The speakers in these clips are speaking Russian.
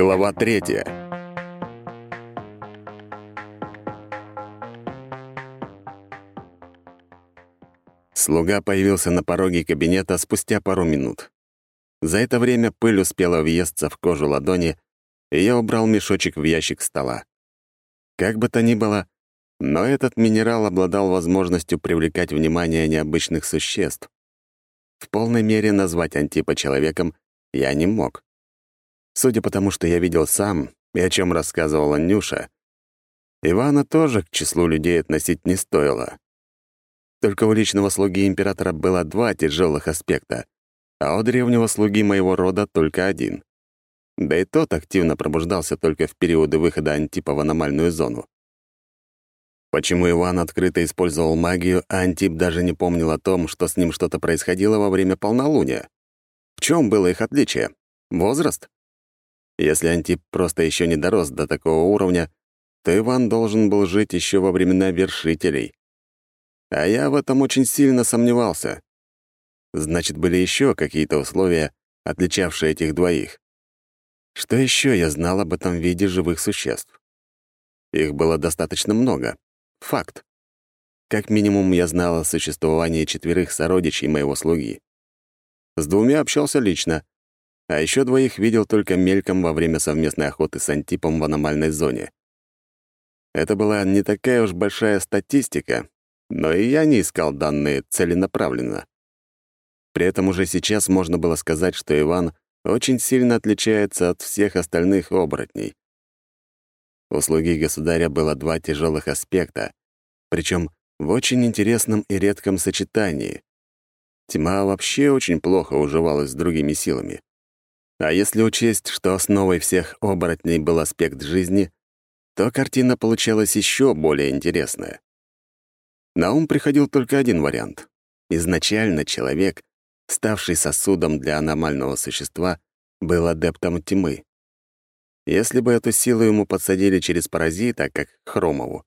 Глава третья. Слуга появился на пороге кабинета спустя пару минут. За это время пыль успела въесться в кожу ладони, и я убрал мешочек в ящик стола. Как бы то ни было, но этот минерал обладал возможностью привлекать внимание необычных существ. В полной мере назвать Антипа человеком я не мог. Судя по тому, что я видел сам и о чем рассказывала Нюша, Ивана тоже к числу людей относить не стоило. Только у личного слуги императора было два тяжелых аспекта, а у древнего слуги моего рода только один. Да и тот активно пробуждался только в периоды выхода Антипа в аномальную зону. Почему Иван открыто использовал магию, а Антип даже не помнил о том, что с ним что-то происходило во время полнолуния? В чем было их отличие? Возраст? Если Антип просто еще не дорос до такого уровня, то Иван должен был жить еще во времена вершителей. А я в этом очень сильно сомневался. Значит, были еще какие-то условия, отличавшие этих двоих. Что еще я знал об этом виде живых существ? Их было достаточно много. Факт. Как минимум, я знал о существовании четверых сородичей моего слуги. С двумя общался лично, а еще двоих видел только мельком во время совместной охоты с Антипом в аномальной зоне. Это была не такая уж большая статистика, но и я не искал данные целенаправленно. При этом уже сейчас можно было сказать, что Иван очень сильно отличается от всех остальных оборотней. У слуги государя было два тяжелых аспекта, причем в очень интересном и редком сочетании. Тьма вообще очень плохо уживалась с другими силами. А если учесть, что основой всех оборотней был аспект жизни, то картина получалась еще более интересная. На ум приходил только один вариант. Изначально человек, ставший сосудом для аномального существа, был адептом тьмы. Если бы эту силу ему подсадили через паразита, как Хромову,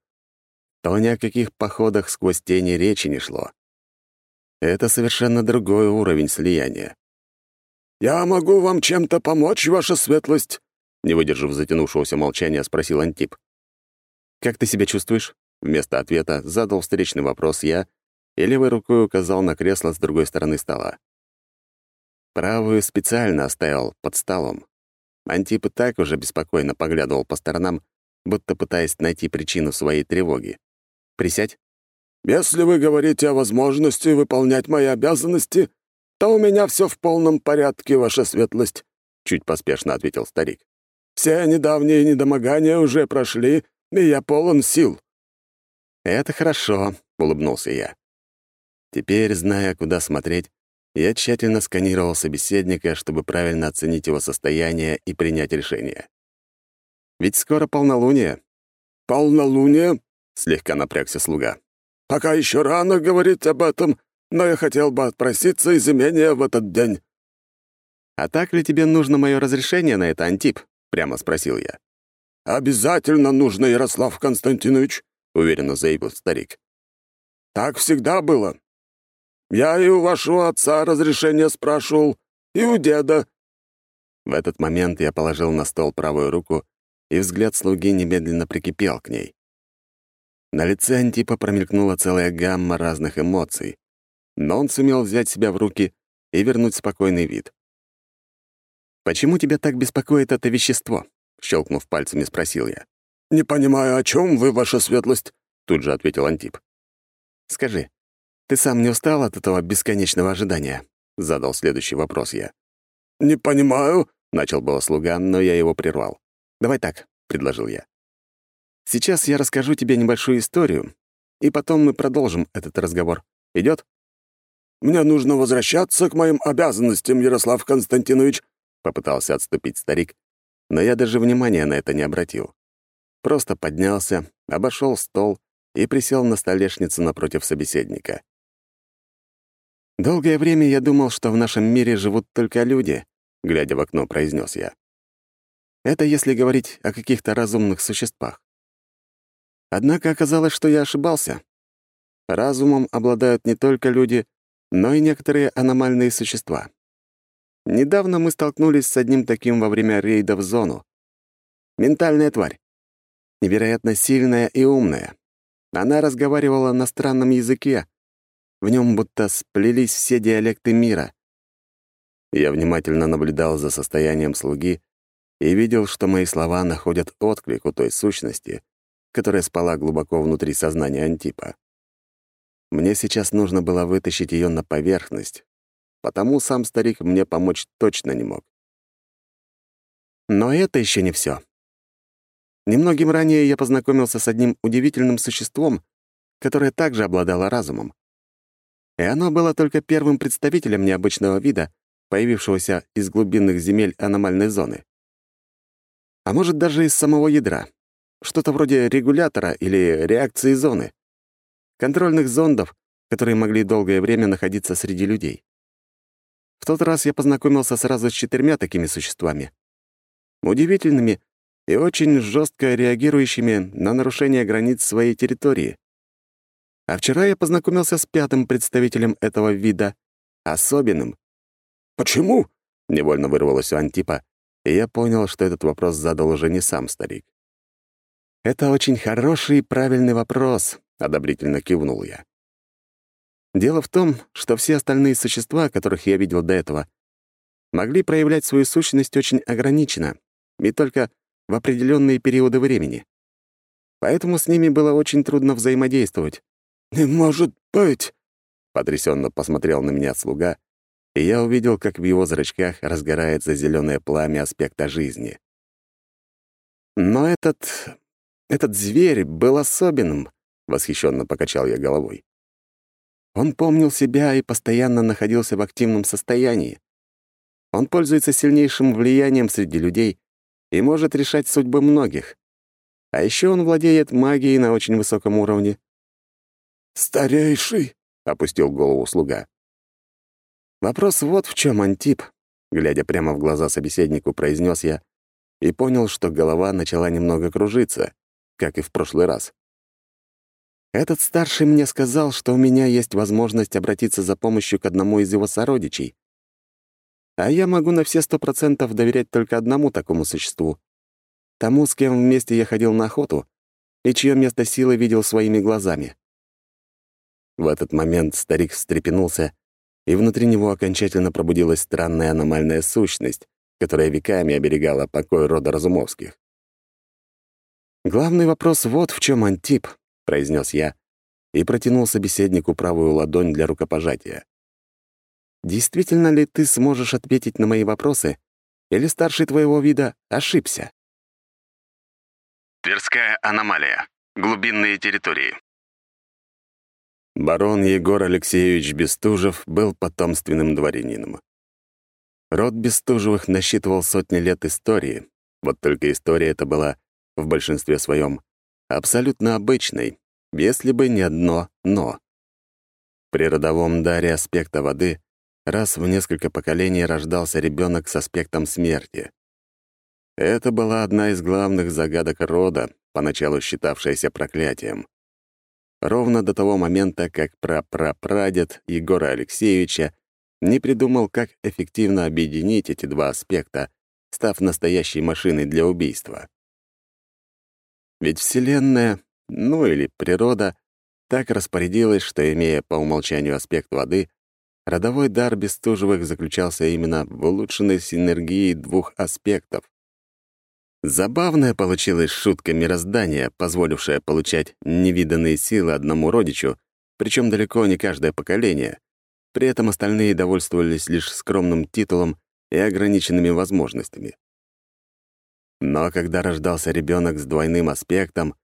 то ни о каких походах сквозь тени речи не шло. Это совершенно другой уровень слияния. «Я могу вам чем-то помочь, ваша светлость?» Не выдержав затянувшегося молчания, спросил Антип. «Как ты себя чувствуешь?» Вместо ответа задал встречный вопрос я и левой рукой указал на кресло с другой стороны стола. Правую специально оставил под столом. Антип и так уже беспокойно поглядывал по сторонам, будто пытаясь найти причину своей тревоги. «Присядь». «Если вы говорите о возможности выполнять мои обязанности, то у меня все в полном порядке, ваша светлость», — чуть поспешно ответил старик. «Все недавние недомогания уже прошли, и я полон сил». «Это хорошо», — улыбнулся я. Теперь, зная, куда смотреть, я тщательно сканировал собеседника, чтобы правильно оценить его состояние и принять решение. Ведь скоро полнолуние. «Полнолуние?» — слегка напрягся слуга. «Пока еще рано говорить об этом, но я хотел бы отпроситься из имения в этот день». «А так ли тебе нужно мое разрешение на это, Антип?» — прямо спросил я. «Обязательно нужно, Ярослав Константинович», — уверенно заявил старик. «Так всегда было. Я и у вашего отца разрешение спрашивал, и у деда». В этот момент я положил на стол правую руку, и взгляд слуги немедленно прикипел к ней. На лице Антипа промелькнула целая гамма разных эмоций но он сумел взять себя в руки и вернуть спокойный вид. «Почему тебя так беспокоит это вещество?» — щелкнув пальцами, спросил я. «Не понимаю, о чем вы, ваша светлость?» — тут же ответил Антип. «Скажи, ты сам не устал от этого бесконечного ожидания?» — задал следующий вопрос я. «Не понимаю», — начал было слуга, но я его прервал. «Давай так», — предложил я. «Сейчас я расскажу тебе небольшую историю, и потом мы продолжим этот разговор. Идет? Мне нужно возвращаться к моим обязанностям, Ярослав Константинович», — попытался отступить старик, но я даже внимания на это не обратил. Просто поднялся, обошел стол и присел на столешницу напротив собеседника. «Долгое время я думал, что в нашем мире живут только люди», — глядя в окно, произнес я. «Это если говорить о каких-то разумных существах. Однако оказалось, что я ошибался. Разумом обладают не только люди, но и некоторые аномальные существа. Недавно мы столкнулись с одним таким во время рейда в зону. Ментальная тварь. Невероятно сильная и умная. Она разговаривала на странном языке. В нем будто сплелись все диалекты мира. Я внимательно наблюдал за состоянием слуги и видел, что мои слова находят отклик у той сущности, которая спала глубоко внутри сознания Антипа. Мне сейчас нужно было вытащить ее на поверхность, потому сам старик мне помочь точно не мог. Но это еще не все. Немногим ранее я познакомился с одним удивительным существом, которое также обладало разумом. И оно было только первым представителем необычного вида, появившегося из глубинных земель аномальной зоны. А может, даже из самого ядра. Что-то вроде регулятора или реакции зоны. Контрольных зондов, которые могли долгое время находиться среди людей. В тот раз я познакомился сразу с четырьмя такими существами. Удивительными и очень жестко реагирующими на нарушение границ своей территории. А вчера я познакомился с пятым представителем этого вида, особенным, «Почему?» — невольно вырвалось у Антипа, и я понял, что этот вопрос задал уже не сам старик. «Это очень хороший и правильный вопрос», — одобрительно кивнул я. Дело в том, что все остальные существа, которых я видел до этого, могли проявлять свою сущность очень ограниченно и только в определенные периоды времени. Поэтому с ними было очень трудно взаимодействовать. «Не может быть!» — потрясенно посмотрел на меня слуга, и я увидел, как в его зрачках разгорается зеленое пламя аспекта жизни. Но этот... этот зверь был особенным, — восхищенно покачал я головой. Он помнил себя и постоянно находился в активном состоянии. Он пользуется сильнейшим влиянием среди людей и может решать судьбы многих. А еще он владеет магией на очень высоком уровне. «Старейший», — опустил голову слуга. Вопрос вот в чем, Антип, глядя прямо в глаза собеседнику, произнес я и понял, что голова начала немного кружиться, как и в прошлый раз. Этот старший мне сказал, что у меня есть возможность обратиться за помощью к одному из его сородичей. А я могу на все сто процентов доверять только одному такому существу. Тому, с кем вместе я ходил на охоту, и чье место силы видел своими глазами. В этот момент старик встрепенулся и внутри него окончательно пробудилась странная аномальная сущность, которая веками оберегала покой рода Разумовских. «Главный вопрос вот в чем Антип», — произнес я и протянул собеседнику правую ладонь для рукопожатия. «Действительно ли ты сможешь ответить на мои вопросы, или старший твоего вида ошибся?» Тверская аномалия. Глубинные территории. Барон Егор Алексеевич Бестужев был потомственным дворянином. Род Бестужевых насчитывал сотни лет истории, вот только история эта была, в большинстве своем, абсолютно обычной, если бы не одно «но». При родовом даре аспекта воды раз в несколько поколений рождался ребенок с аспектом смерти. Это была одна из главных загадок рода, поначалу считавшаяся проклятием ровно до того момента, как прапрапрадед Егора Алексеевича не придумал, как эффективно объединить эти два аспекта, став настоящей машиной для убийства. Ведь Вселенная, ну или природа, так распорядилась, что, имея по умолчанию аспект воды, родовой дар Бестужевых заключался именно в улучшенной синергии двух аспектов Забавная получилась шутка мироздания, позволившая получать невиданные силы одному родичу, причем далеко не каждое поколение. При этом остальные довольствовались лишь скромным титулом и ограниченными возможностями. Но когда рождался ребенок с двойным аспектом,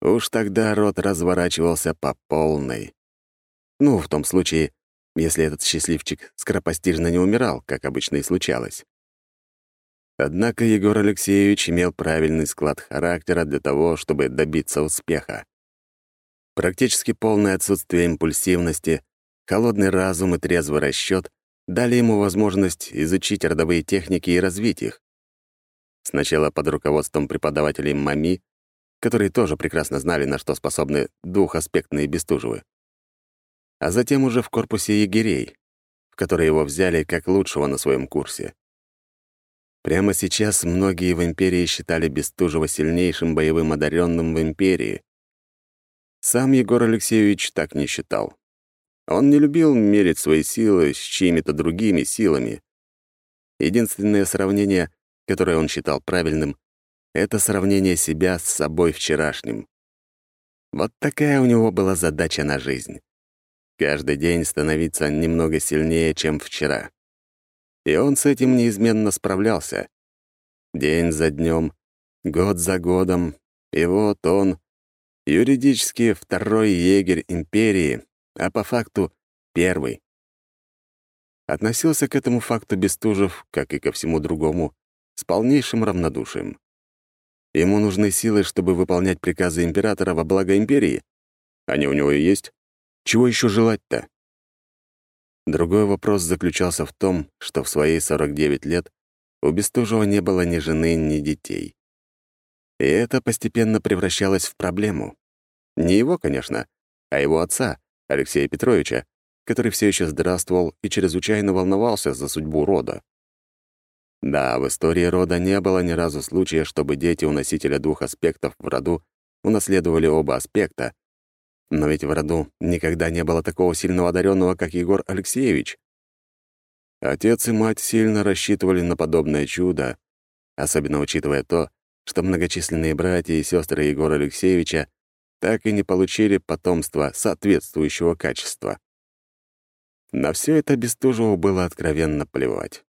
уж тогда род разворачивался по полной. Ну, в том случае, если этот счастливчик скоропостижно не умирал, как обычно и случалось. Однако Егор Алексеевич имел правильный склад характера для того, чтобы добиться успеха. Практически полное отсутствие импульсивности, холодный разум и трезвый расчет дали ему возможность изучить родовые техники и развить их. Сначала под руководством преподавателей МАМИ, которые тоже прекрасно знали, на что способны двухаспектные Бестужевы. А затем уже в корпусе егерей, в которые его взяли как лучшего на своем курсе. Прямо сейчас многие в Империи считали Бестужева сильнейшим боевым одаренным в Империи. Сам Егор Алексеевич так не считал. Он не любил мерить свои силы с чьими-то другими силами. Единственное сравнение, которое он считал правильным, это сравнение себя с собой вчерашним. Вот такая у него была задача на жизнь. Каждый день становиться немного сильнее, чем вчера. И он с этим неизменно справлялся. День за днем, год за годом, и вот он, юридически второй егерь империи, а по факту первый. Относился к этому факту Бестужев, как и ко всему другому, с полнейшим равнодушием. Ему нужны силы, чтобы выполнять приказы императора во благо империи. Они у него и есть. Чего еще желать-то? Другой вопрос заключался в том, что в свои 49 лет у Бестужева не было ни жены, ни детей. И это постепенно превращалось в проблему. Не его, конечно, а его отца, Алексея Петровича, который все еще здравствовал и чрезвычайно волновался за судьбу рода. Да, в истории рода не было ни разу случая, чтобы дети у носителя двух аспектов в роду унаследовали оба аспекта, но ведь в роду никогда не было такого сильного одаренного, как Егор Алексеевич. Отец и мать сильно рассчитывали на подобное чудо, особенно учитывая то, что многочисленные братья и сестры Егора Алексеевича так и не получили потомства соответствующего качества. На все это Бестужеву было откровенно плевать.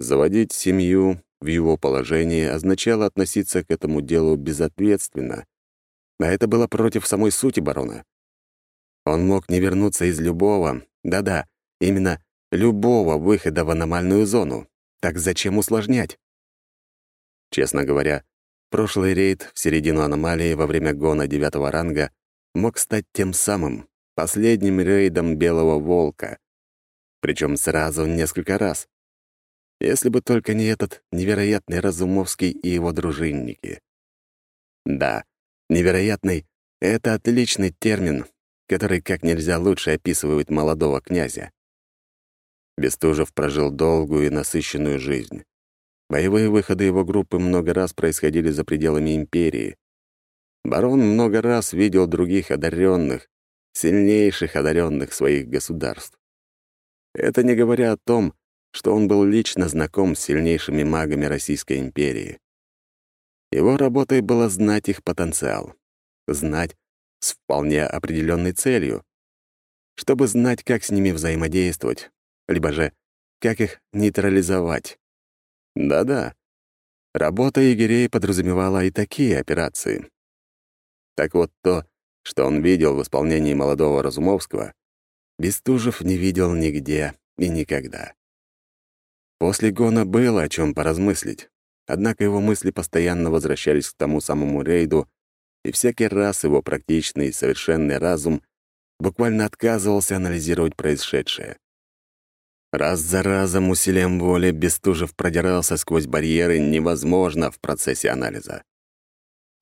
Заводить семью в его положении означало относиться к этому делу безответственно, а это было против самой сути барона. Он мог не вернуться из любого, да-да, именно любого выхода в аномальную зону. Так зачем усложнять? Честно говоря, прошлый рейд в середину аномалии во время гона девятого ранга мог стать тем самым, последним рейдом Белого Волка. Причем сразу несколько раз. Если бы только не этот невероятный Разумовский и его дружинники. Да, невероятный — это отличный термин, который как нельзя лучше описывает молодого князя. Бестужев прожил долгую и насыщенную жизнь. Боевые выходы его группы много раз происходили за пределами империи. Барон много раз видел других одаренных, сильнейших одаренных своих государств. Это не говоря о том, что он был лично знаком с сильнейшими магами Российской империи. Его работой было знать их потенциал, знать с вполне определенной целью, чтобы знать, как с ними взаимодействовать, либо же как их нейтрализовать. Да-да, работа егерей подразумевала и такие операции. Так вот то, что он видел в исполнении молодого Разумовского, Бестужев не видел нигде и никогда. После гона было о чем поразмыслить, однако его мысли постоянно возвращались к тому самому рейду, и всякий раз его практичный и совершенный разум буквально отказывался анализировать происшедшее. Раз за разом усилием воли Бестужев продирался сквозь барьеры невозможно в процессе анализа.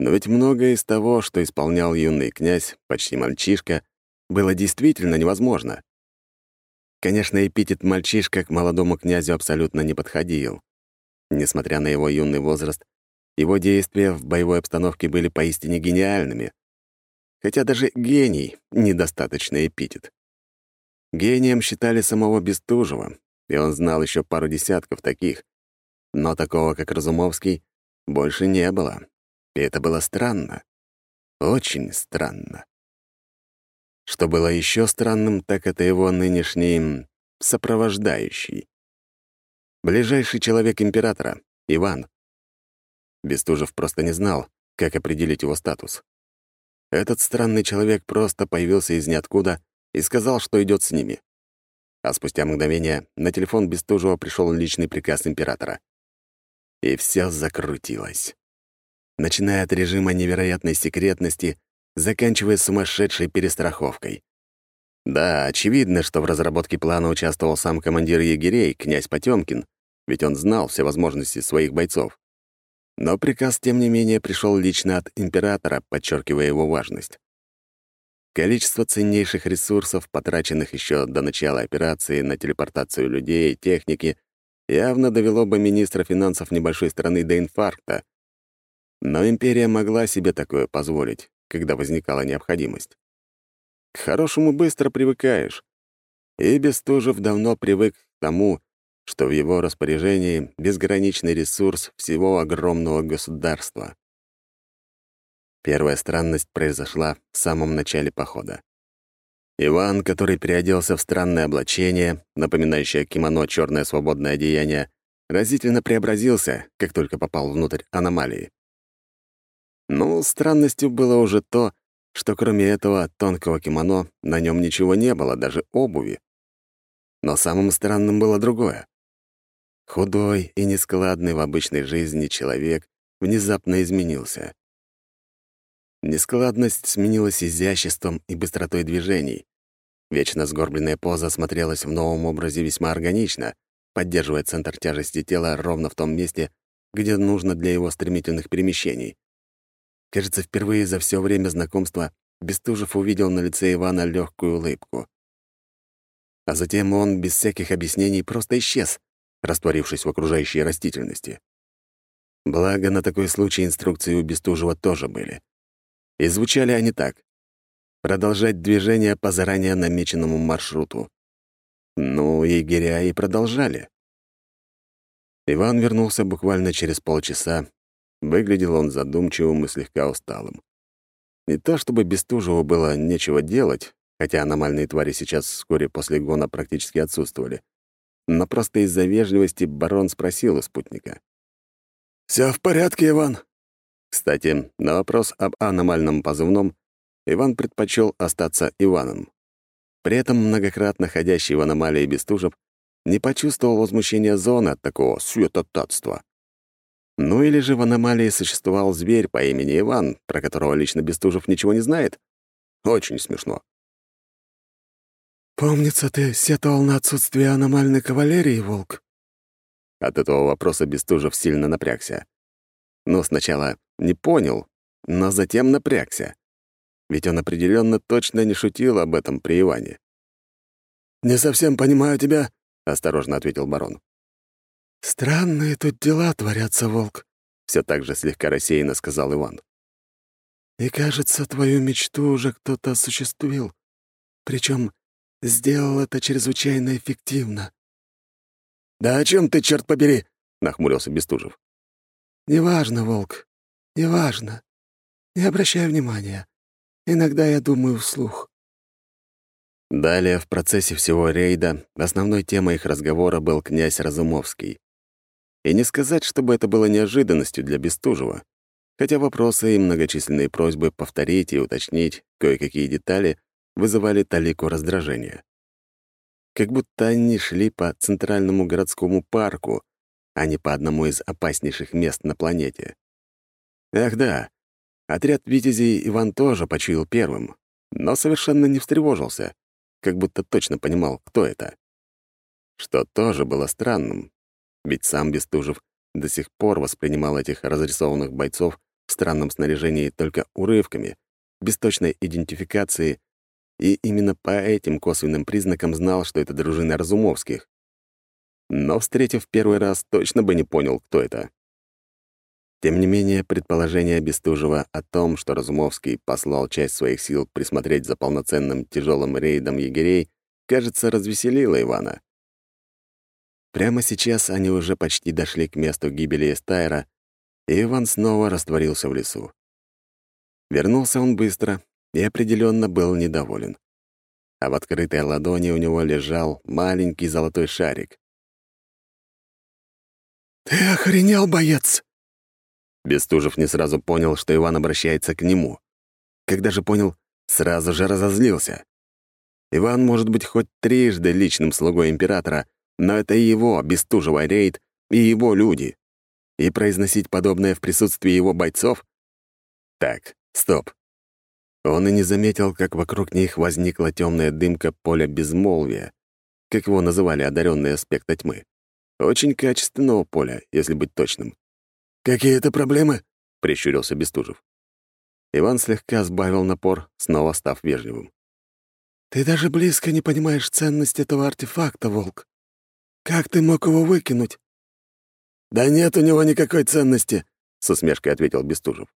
Но ведь многое из того, что исполнял юный князь, почти мальчишка, было действительно невозможно. Конечно, эпитет «мальчишка» к молодому князю абсолютно не подходил. Несмотря на его юный возраст, его действия в боевой обстановке были поистине гениальными. Хотя даже гений — недостаточный эпитет. Гением считали самого Бестужева, и он знал еще пару десятков таких. Но такого, как Разумовский, больше не было. И это было странно. Очень странно. Что было еще странным, так это его нынешний сопровождающий. Ближайший человек императора, Иван. Бестужев просто не знал, как определить его статус. Этот странный человек просто появился из ниоткуда и сказал, что идет с ними. А спустя мгновение на телефон Бестужева пришел личный приказ императора. И все закрутилось. Начиная от режима невероятной секретности заканчивая сумасшедшей перестраховкой. Да, очевидно, что в разработке плана участвовал сам командир егерей, князь Потемкин, ведь он знал все возможности своих бойцов. Но приказ, тем не менее, пришел лично от императора, подчеркивая его важность. Количество ценнейших ресурсов, потраченных еще до начала операции на телепортацию людей и техники, явно довело бы министра финансов небольшой страны до инфаркта. Но империя могла себе такое позволить, когда возникала необходимость. К хорошему быстро привыкаешь. И Бестужев давно привык к тому, что в его распоряжении безграничный ресурс всего огромного государства. Первая странность произошла в самом начале похода. Иван, который переоделся в странное облачение, напоминающее кимоно черное свободное одеяние, разительно преобразился, как только попал внутрь аномалии. Ну, странностью было уже то, что кроме этого тонкого кимоно на нем ничего не было, даже обуви. Но самым странным было другое. Худой и нескладный в обычной жизни человек внезапно изменился. Нескладность сменилась изяществом и быстротой движений. Вечно сгорбленная поза смотрелась в новом образе весьма органично, поддерживая центр тяжести тела ровно в том месте, где нужно для его стремительных перемещений. Кажется, впервые за все время знакомства Бестужев увидел на лице Ивана легкую улыбку. А затем он без всяких объяснений просто исчез, растворившись в окружающей растительности. Благо, на такой случай инструкции у Бестужева тоже были. И звучали они так. Продолжать движение по заранее намеченному маршруту. Ну, егеря и продолжали. Иван вернулся буквально через полчаса. Выглядел он задумчивым и слегка усталым. Не то чтобы Бестужеву было нечего делать, хотя аномальные твари сейчас вскоре после гона практически отсутствовали. Но просто из-за вежливости барон спросил у спутника. «Все в порядке, Иван?» Кстати, на вопрос об аномальном позывном Иван предпочел остаться Иваном. При этом многократно ходящий в аномалии Бестужев не почувствовал возмущения зоны от такого святотатства. Ну или же в аномалии существовал зверь по имени Иван, про которого лично Бестужев ничего не знает? Очень смешно. «Помнится, ты сетовал на отсутствие аномальной кавалерии, Волк?» От этого вопроса Бестужев сильно напрягся. Но сначала не понял, но затем напрягся. Ведь он определенно точно не шутил об этом при Иване. «Не совсем понимаю тебя», — осторожно ответил барон. «Странные тут дела творятся, Волк», — все так же слегка рассеянно сказал Иван. «И кажется, твою мечту уже кто-то осуществил. Причем сделал это чрезвычайно эффективно». «Да о чем ты, черт побери?» — нахмурился Бестужев. «Неважно, Волк, неважно. Не обращай внимания. Иногда я думаю вслух». Далее, в процессе всего рейда, основной темой их разговора был князь Разумовский. И не сказать, чтобы это было неожиданностью для Бестужева, хотя вопросы и многочисленные просьбы повторить и уточнить кое-какие детали вызывали талику раздражения. Как будто они шли по центральному городскому парку, а не по одному из опаснейших мест на планете. Ах да, отряд «Витязей» Иван тоже почуял первым, но совершенно не встревожился, как будто точно понимал, кто это. Что тоже было странным, ведь сам Бестужев до сих пор воспринимал этих разрисованных бойцов в странном снаряжении только урывками, без точной идентификации, и именно по этим косвенным признакам знал, что это дружина Разумовских. Но, встретив первый раз, точно бы не понял, кто это. Тем не менее, предположение Бестужева о том, что Разумовский послал часть своих сил присмотреть за полноценным тяжелым рейдом егерей, кажется, развеселило Ивана. Прямо сейчас они уже почти дошли к месту гибели Эстайра, и Иван снова растворился в лесу. Вернулся он быстро и определенно был недоволен. А в открытой ладони у него лежал маленький золотой шарик. «Ты охренел, боец!» Бестужев не сразу понял, что Иван обращается к нему. Когда же понял, сразу же разозлился. Иван может быть хоть трижды личным слугой императора, но это его, Бестужева рейд, и его люди. И произносить подобное в присутствии его бойцов? Так, стоп. Он и не заметил, как вокруг них возникла темная дымка поля безмолвия, как его называли одаренные аспекта тьмы. Очень качественного поля, если быть точным. «Какие-то проблемы?» — прищурился Бестужев. Иван слегка сбавил напор, снова став вежливым. «Ты даже близко не понимаешь ценность этого артефакта, Волк. Как ты мог его выкинуть?» «Да нет у него никакой ценности», — с усмешкой ответил Бестужев.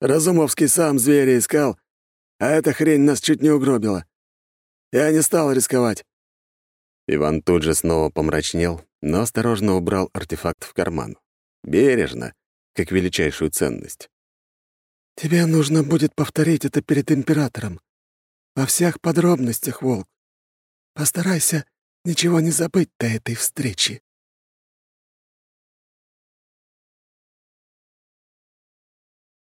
«Разумовский сам зверя искал, а эта хрень нас чуть не угробила. Я не стал рисковать». Иван тут же снова помрачнел, но осторожно убрал артефакт в карман. Бережно, как величайшую ценность. «Тебе нужно будет повторить это перед императором. Во всех подробностях, Волк. Постарайся ничего не забыть до этой встречи».